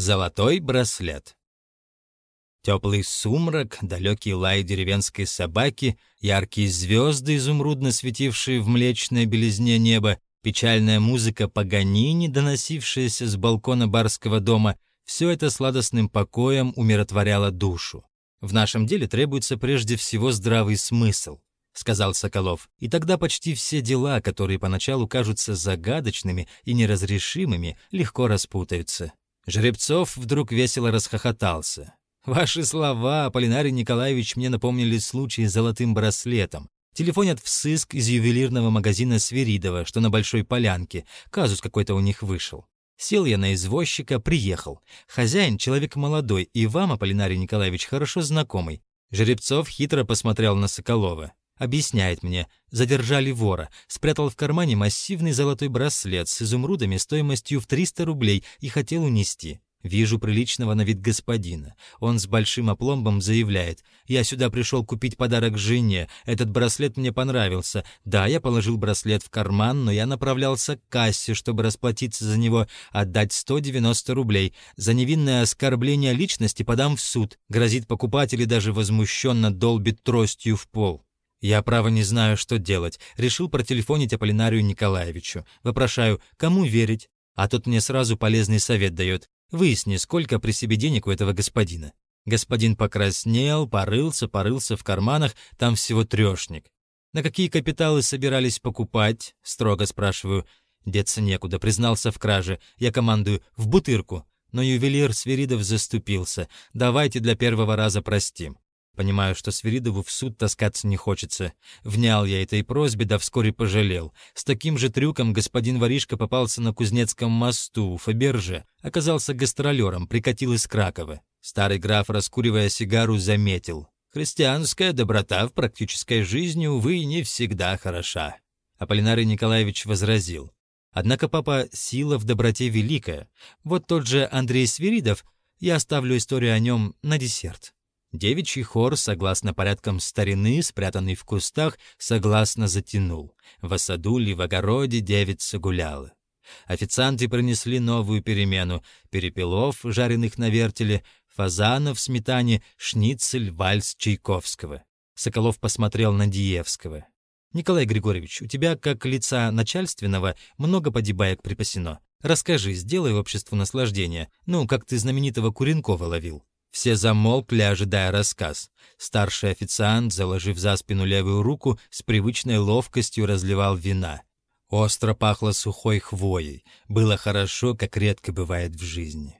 Золотой браслет. Теплый сумрак, далекий лай деревенской собаки, яркие звезды, изумрудно светившие в млечной белизне неба, печальная музыка Паганини, доносившаяся с балкона барского дома — все это сладостным покоем умиротворяло душу. «В нашем деле требуется прежде всего здравый смысл», — сказал Соколов, «и тогда почти все дела, которые поначалу кажутся загадочными и неразрешимыми, легко распутаются. Жеребцов вдруг весело расхохотался. «Ваши слова, Аполлинарий Николаевич, мне напомнили случай с золотым браслетом. Телефонят в сыск из ювелирного магазина Свиридова, что на Большой Полянке. Казус какой-то у них вышел. Сел я на извозчика, приехал. Хозяин — человек молодой, и вам, Аполлинарий Николаевич, хорошо знакомый. Жеребцов хитро посмотрел на Соколова. Объясняет мне, задержали вора, спрятал в кармане массивный золотой браслет с изумрудами стоимостью в 300 рублей и хотел унести. Вижу приличного на вид господина. Он с большим опломбом заявляет, «Я сюда пришел купить подарок жене, этот браслет мне понравился. Да, я положил браслет в карман, но я направлялся к кассе, чтобы расплатиться за него, отдать 190 рублей. За невинное оскорбление личности подам в суд. Грозит покупатель и даже возмущенно долбит тростью в пол». Я, право, не знаю, что делать. Решил протелефонить Аполлинарию Николаевичу. Вопрошаю, кому верить? А тот мне сразу полезный совет дает. Выясни, сколько при себе денег у этого господина. Господин покраснел, порылся, порылся в карманах, там всего трешник. На какие капиталы собирались покупать? Строго спрашиваю. Деться некуда, признался в краже. Я командую «в бутырку». Но ювелир Свиридов заступился. «Давайте для первого раза простим». Понимаю, что Свиридову в суд таскаться не хочется. Внял я этой просьбе, да вскоре пожалел. С таким же трюком господин воришка попался на Кузнецком мосту, Фаберже. Оказался гастролером, прикатил из Кракова. Старый граф, раскуривая сигару, заметил. Христианская доброта в практической жизни, увы, не всегда хороша. Аполлинарий Николаевич возразил. Однако, папа, сила в доброте великая. Вот тот же Андрей Свиридов, я оставлю историю о нем на десерт. Девичий хор, согласно порядкам старины, спрятанный в кустах, согласно затянул. В саду ли в огороде девица гуляла. Официанты принесли новую перемену. Перепелов, жареных на вертеле, фазанов в сметане, шницель, вальс Чайковского. Соколов посмотрел на Диевского. «Николай Григорьевич, у тебя, как лица начальственного, много подибаек припасено. Расскажи, сделай обществу наслаждение. Ну, как ты знаменитого Куренкова ловил». Все замолкли, ожидая рассказ. Старший официант, заложив за спину левую руку, с привычной ловкостью разливал вина. Остро пахло сухой хвоей. Было хорошо, как редко бывает в жизни.